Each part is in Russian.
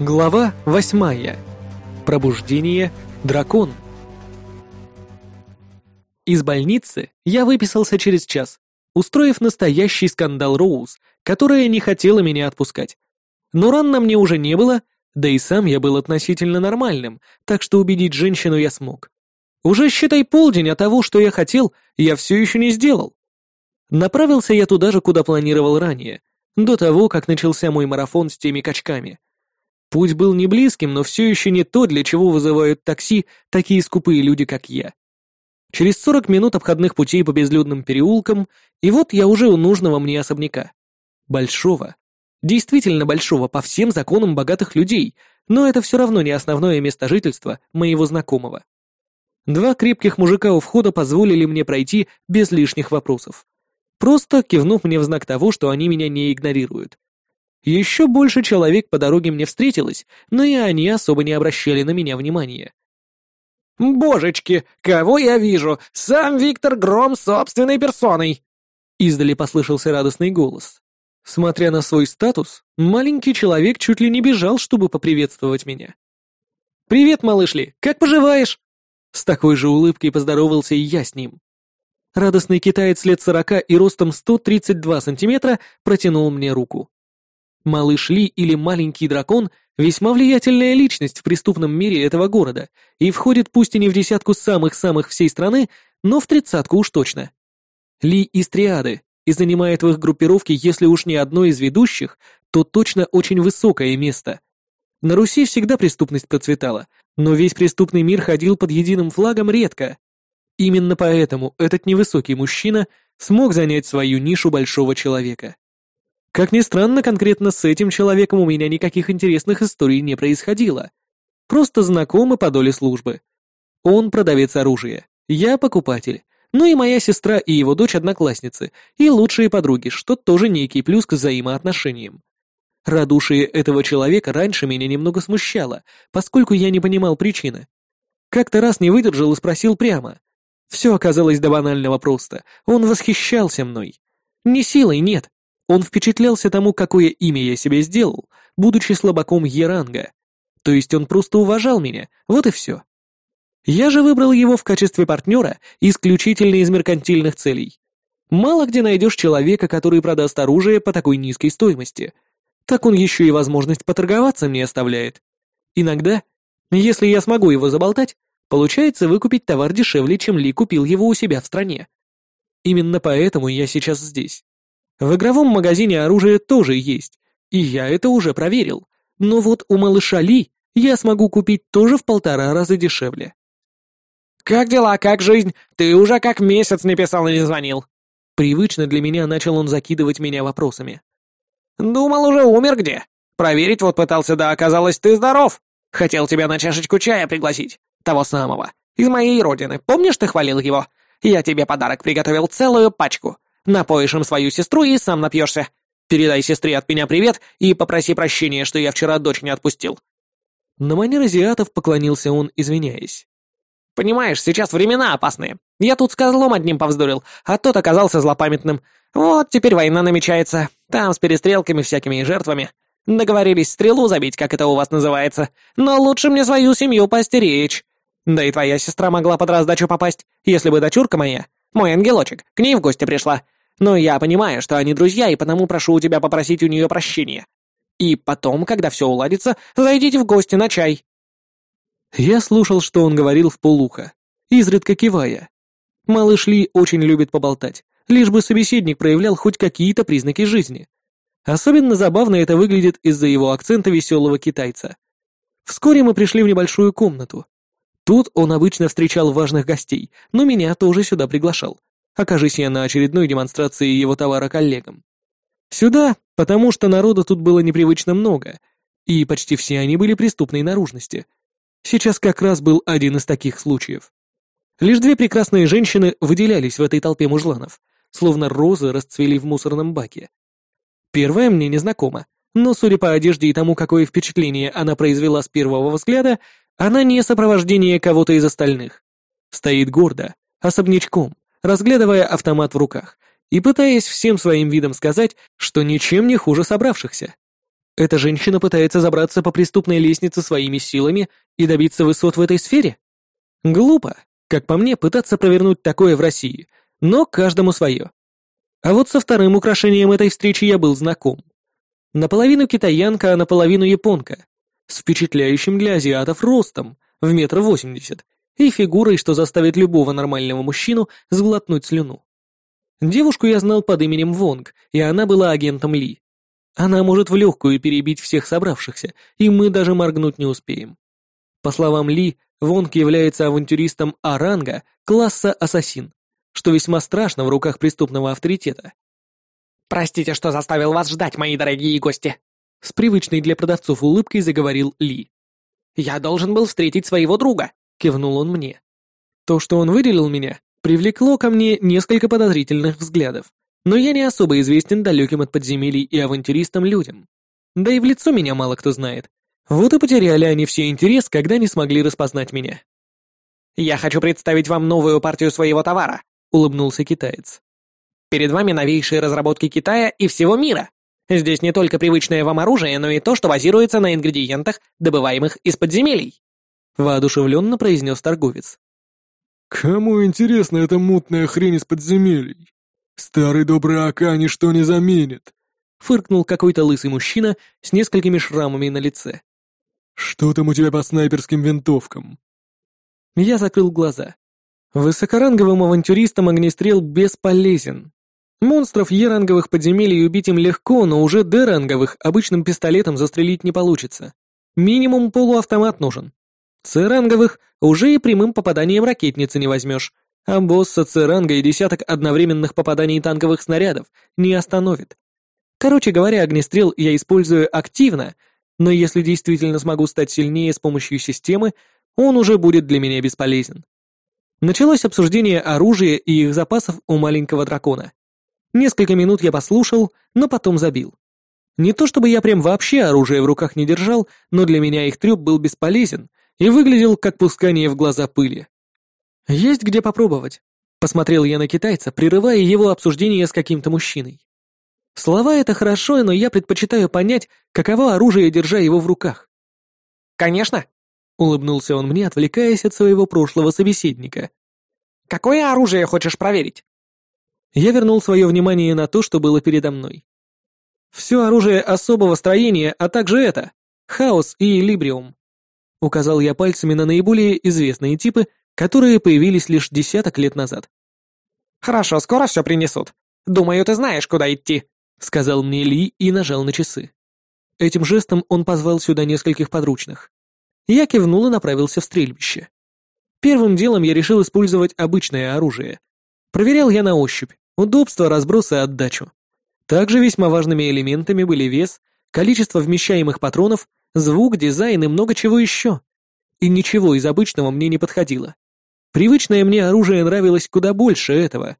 Глава восьмая. Пробуждение дракон. Из больницы я выписался через час, устроив настоящий скандал Роуз, которая не хотела меня отпускать. Но ран на мне уже не было, да и сам я был относительно нормальным, так что убедить женщину я смог. Уже считай полдень, а того, что я хотел, я все еще не сделал. Направился я туда же, куда планировал ранее, до того, как начался мой марафон с теми качками. Путь был не близким, но все еще не то, для чего вызывают такси такие скупые люди, как я. Через 40 минут обходных путей по безлюдным переулкам, и вот я уже у нужного мне особняка. Большого. Действительно большого по всем законам богатых людей, но это все равно не основное место жительства моего знакомого. Два крепких мужика у входа позволили мне пройти без лишних вопросов. Просто кивнув мне в знак того, что они меня не игнорируют. Еще больше человек по дороге мне встретилось, но и они особо не обращали на меня внимания. «Божечки, кого я вижу? Сам Виктор Гром собственной персоной!» Издали послышался радостный голос. Смотря на свой статус, маленький человек чуть ли не бежал, чтобы поприветствовать меня. «Привет, малыш Ли, как поживаешь?» С такой же улыбкой поздоровался и я с ним. Радостный китаец лет сорока и ростом 132 сантиметра протянул мне руку. Малыш Ли или маленький дракон — весьма влиятельная личность в преступном мире этого города и входит пусть и не в десятку самых-самых всей страны, но в тридцатку уж точно. Ли из триады и занимает в их группировке, если уж не одно из ведущих, то точно очень высокое место. На Руси всегда преступность процветала, но весь преступный мир ходил под единым флагом редко. Именно поэтому этот невысокий мужчина смог занять свою нишу большого человека. Как ни странно, конкретно с этим человеком у меня никаких интересных историй не происходило. Просто знакомы по доле службы. Он продавец оружия, я покупатель, ну и моя сестра и его дочь одноклассницы, и лучшие подруги, что тоже некий плюс к взаимоотношениям. Радушие этого человека раньше меня немного смущало, поскольку я не понимал причины. Как-то раз не выдержал и спросил прямо. Все оказалось до банального просто. Он восхищался мной. Не силой, нет, он впечатлялся тому, какое имя я себе сделал, будучи слабаком Еранга. То есть он просто уважал меня, вот и все. Я же выбрал его в качестве партнера исключительно из меркантильных целей. Мало где найдешь человека, который продаст оружие по такой низкой стоимости. Так он еще и возможность поторговаться мне оставляет. Иногда, если я смогу его заболтать, получается выкупить товар дешевле, чем Ли купил его у себя в стране. Именно поэтому я сейчас здесь. В игровом магазине оружие тоже есть, и я это уже проверил. Но вот у малыша Ли я смогу купить тоже в полтора раза дешевле. «Как дела, как жизнь? Ты уже как месяц не писал и не звонил». Привычно для меня начал он закидывать меня вопросами. «Думал, уже умер где? Проверить вот пытался, да оказалось, ты здоров. Хотел тебя на чашечку чая пригласить. Того самого. Из моей родины. Помнишь, ты хвалил его? Я тебе подарок приготовил целую пачку. Напоишь им свою сестру и сам напьешься. Передай сестре от меня привет и попроси прощения, что я вчера дочь не отпустил». На манер азиатов поклонился он, извиняясь. «Понимаешь, сейчас времена опасные. Я тут с козлом одним повздорил, а тот оказался злопамятным. Вот теперь война намечается. Там с перестрелками всякими и жертвами. Договорились стрелу забить, как это у вас называется. Но лучше мне свою семью постеречь. Да и твоя сестра могла под раздачу попасть, если бы дочурка моя, мой ангелочек, к ней в гости пришла. Но я понимаю, что они друзья, и потому прошу у тебя попросить у нее прощения. И потом, когда все уладится, зайдите в гости на чай». Я слушал, что он говорил в полухо, изредка кивая. Малыш Ли очень любит поболтать, лишь бы собеседник проявлял хоть какие-то признаки жизни. Особенно забавно это выглядит из-за его акцента веселого китайца. Вскоре мы пришли в небольшую комнату. Тут он обычно встречал важных гостей, но меня тоже сюда приглашал, окажись я на очередной демонстрации его товара коллегам. Сюда, потому что народу тут было непривычно много, и почти все они были преступной наружности. Сейчас как раз был один из таких случаев. Лишь две прекрасные женщины выделялись в этой толпе мужланов, словно розы расцвели в мусорном баке. Первая мне незнакома, но, судя по одежде и тому, какое впечатление она произвела с первого взгляда, она не сопровождение кого-то из остальных. Стоит гордо, особнячком, разглядывая автомат в руках и пытаясь всем своим видом сказать, что ничем не хуже собравшихся. Эта женщина пытается забраться по преступной лестнице своими силами и добиться высот в этой сфере? Глупо, как по мне, пытаться провернуть такое в России, но каждому свое. А вот со вторым украшением этой встречи я был знаком. Наполовину китаянка, а наполовину японка. С впечатляющим для азиатов ростом, в метр восемьдесят, и фигурой, что заставит любого нормального мужчину сглотнуть слюну. Девушку я знал под именем Вонг, и она была агентом Ли. Она может в легкую перебить всех собравшихся, и мы даже моргнуть не успеем. По словам Ли, Вонг является авантюристом А-ранга класса «Ассасин», что весьма страшно в руках преступного авторитета. «Простите, что заставил вас ждать, мои дорогие гости», с привычной для продавцов улыбкой заговорил Ли. «Я должен был встретить своего друга», — кивнул он мне. То, что он выделил меня, привлекло ко мне несколько подозрительных взглядов, но я не особо известен далеким от подземелий и авантюристам людям. Да и в лицо меня мало кто знает. Вот и потеряли они все интерес, когда не смогли распознать меня. «Я хочу представить вам новую партию своего товара», — улыбнулся китаец. «Перед вами новейшие разработки Китая и всего мира. Здесь не только привычное вам оружие, но и то, что базируется на ингредиентах, добываемых из подземелий», — воодушевленно произнес торговец. «Кому интересна эта мутная хрень из подземелий? Старый добрый Ака ничто не заменит», — фыркнул какой-то лысый мужчина с несколькими шрамами на лице. «Что там у тебя по снайперским винтовкам?» Я закрыл глаза. Высокоранговым авантюристам огнестрел бесполезен. Монстров Е-ранговых подземелий убить им легко, но уже Д-ранговых обычным пистолетом застрелить не получится. Минимум полуавтомат нужен. С-ранговых уже и прямым попаданием ракетницы не возьмешь, а босса С-ранга и десяток одновременных попаданий танковых снарядов не остановит. Короче говоря, огнестрел я использую активно, но если действительно смогу стать сильнее с помощью системы, он уже будет для меня бесполезен. Началось обсуждение оружия и их запасов у маленького дракона. Несколько минут я послушал, но потом забил. Не то чтобы я прям вообще оружие в руках не держал, но для меня их трёп был бесполезен и выглядел как пускание в глаза пыли. «Есть где попробовать», — посмотрел я на китайца, прерывая его обсуждение с каким-то мужчиной. Слова — это хорошо, но я предпочитаю понять, каково оружие, держа его в руках. «Конечно», — улыбнулся он мне, отвлекаясь от своего прошлого собеседника. «Какое оружие хочешь проверить?» Я вернул свое внимание на то, что было передо мной. Все оружие особого строения, а также это — Хаос и Либриум. Указал я пальцами на наиболее известные типы, которые появились лишь десяток лет назад. «Хорошо, скоро все принесут. Думаю, ты знаешь, куда идти», — сказал мне Ли и нажал на часы. Этим жестом он позвал сюда нескольких подручных. Я кивнул и направился в стрельбище. Первым делом я решил использовать обычное оружие. Проверял я на ощупь, удобство, разброс и отдачу. Также весьма важными элементами были вес, количество вмещаемых патронов, звук, дизайн и много чего еще. И ничего из обычного мне не подходило. Привычное мне оружие нравилось куда больше этого.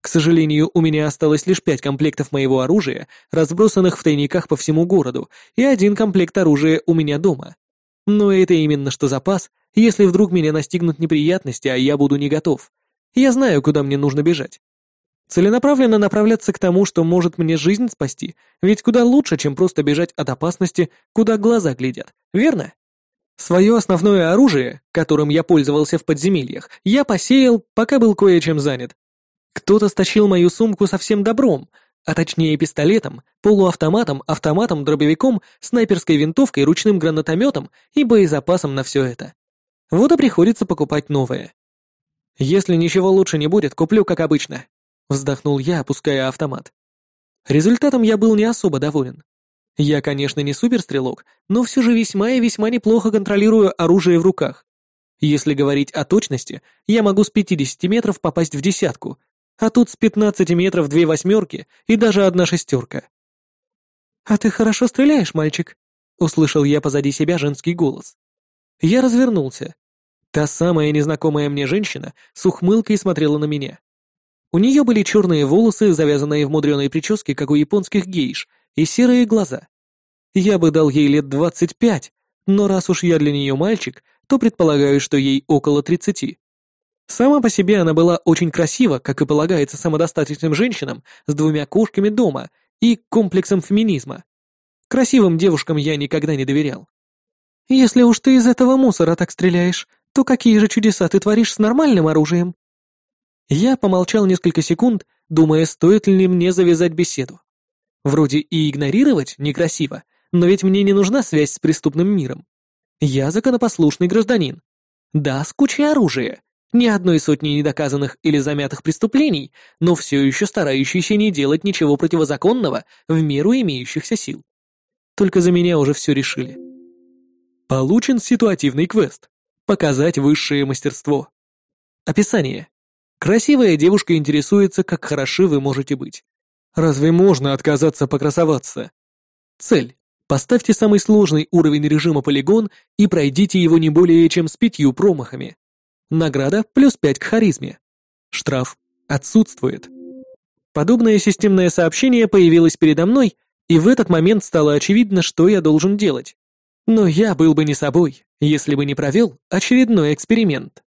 К сожалению, у меня осталось лишь пять комплектов моего оружия, разбросанных в тайниках по всему городу, и один комплект оружия у меня дома. Но это именно что запас, если вдруг меня настигнут неприятности, а я буду не готов. Я знаю, куда мне нужно бежать. Целенаправленно направляться к тому, что может мне жизнь спасти, ведь куда лучше, чем просто бежать от опасности, куда глаза глядят, верно? Свое основное оружие, которым я пользовался в подземельях, я посеял, пока был кое-чем занят. Кто-то стащил мою сумку со всем добром, а точнее пистолетом, полуавтоматом, автоматом, дробовиком, снайперской винтовкой, ручным гранатометом и боезапасом на все это. Вот и приходится покупать новое. Если ничего лучше не будет, куплю как обычно. Вздохнул я, опуская автомат. Результатом я был не особо доволен. Я, конечно, не суперстрелок, но все же весьма и весьма неплохо контролирую оружие в руках. Если говорить о точности, я могу с 50 метров попасть в десятку, а тут с 15 метров две восьмерки и даже одна шестерка. «А ты хорошо стреляешь, мальчик?» — услышал я позади себя женский голос. Я развернулся. Та самая незнакомая мне женщина с ухмылкой смотрела на меня. У нее были черные волосы, завязанные в мудреной прическе, как у японских гейш, и серые глаза. Я бы дал ей лет двадцать пять, но раз уж я для нее мальчик, то предполагаю, что ей около тридцати. Сама по себе она была очень красива, как и полагается самодостаточным женщинам с двумя кошками дома и комплексом феминизма. Красивым девушкам я никогда не доверял. Если уж ты из этого мусора так стреляешь, то какие же чудеса ты творишь с нормальным оружием? Я помолчал несколько секунд, думая, стоит ли мне завязать беседу. Вроде и игнорировать некрасиво, но ведь мне не нужна связь с преступным миром. Я законопослушный гражданин. Да, с кучей оружия, ни одной сотни недоказанных или замятых преступлений, но все еще старающийся не делать ничего противозаконного в меру имеющихся сил. Только за меня уже все решили. Получен ситуативный квест. Показать высшее мастерство. Описание. Красивая девушка интересуется, как хороши вы можете быть. Разве можно отказаться покрасоваться? Цель. Поставьте самый сложный уровень режима полигон и пройдите его не более чем с пятью промахами. Награда плюс пять к харизме. Штраф отсутствует. Подобное системное сообщение появилось передо мной, и в этот момент стало очевидно, что я должен делать. Но я был бы не собой, если бы не провел очередной эксперимент.